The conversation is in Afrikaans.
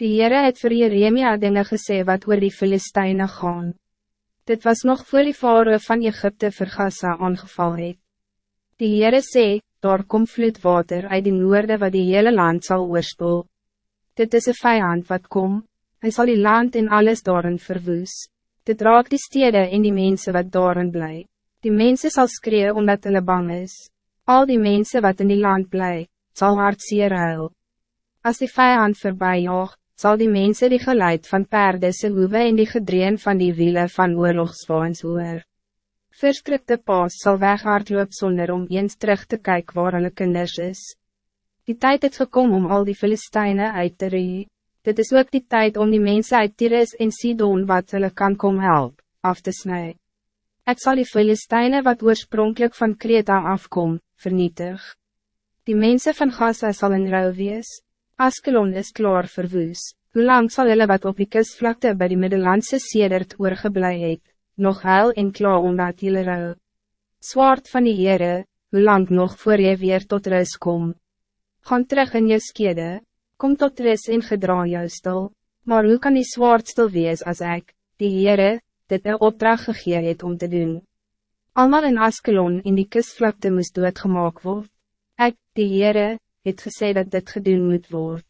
Die Heere het vir Jeremia dinge gesê wat oor die Filisteine gaan. Dit was nog voor die vare van Egypte vir Gaza aangeval het. Die Heere sê, daar kom vloedwater uit die noorde wat die hele land zal oorspoel. Dit is een vijand wat kom, hij zal die land en alles daarin verwoes. Dit raakt die steden en die mensen wat daarin bly. Die mensen zal skreeuwen omdat hulle bang is. Al die mensen wat in die land bly, zal hard zeer huil. Als die vijand voorbij jaag, zal die mensen die geluid van paarden se hoewe en die gedreen van die wielen van oorlogswaans hoor. Verskrikte paas sal weghardloop zonder om eens terug te kijken waar hulle kinders is. Die tijd het gekomen om al die Filistijnen uit te ree. Dit is ook die tijd om die mensen uit Tyrus en Sidon wat hulle kan kom help, af te snijden. Ik zal die Filistijnen wat oorspronkelijk van Kreta afkom, vernietig. Die mensen van Gaza zal in rouw wees. Askelon is klaar verwoes. Hoe lang zal hulle wat op die kusvlakte bij die Middellandse sedert oorgeblij het, nog huil en klaar omdat hulle rouw. Zwaard van die Heere, hoe lang nog voor je weer tot rust kom. Gaan terug in je skede, kom tot rust en gedra jou stil. Maar hoe kan die zwaard stil wees als ik, die Heere, dit een opdracht gegee het om te doen? Almal in Askelon in die kusvlakte moest doodgemaak word. Ek, die Heere, het gesê dat dit gedoen moet worden.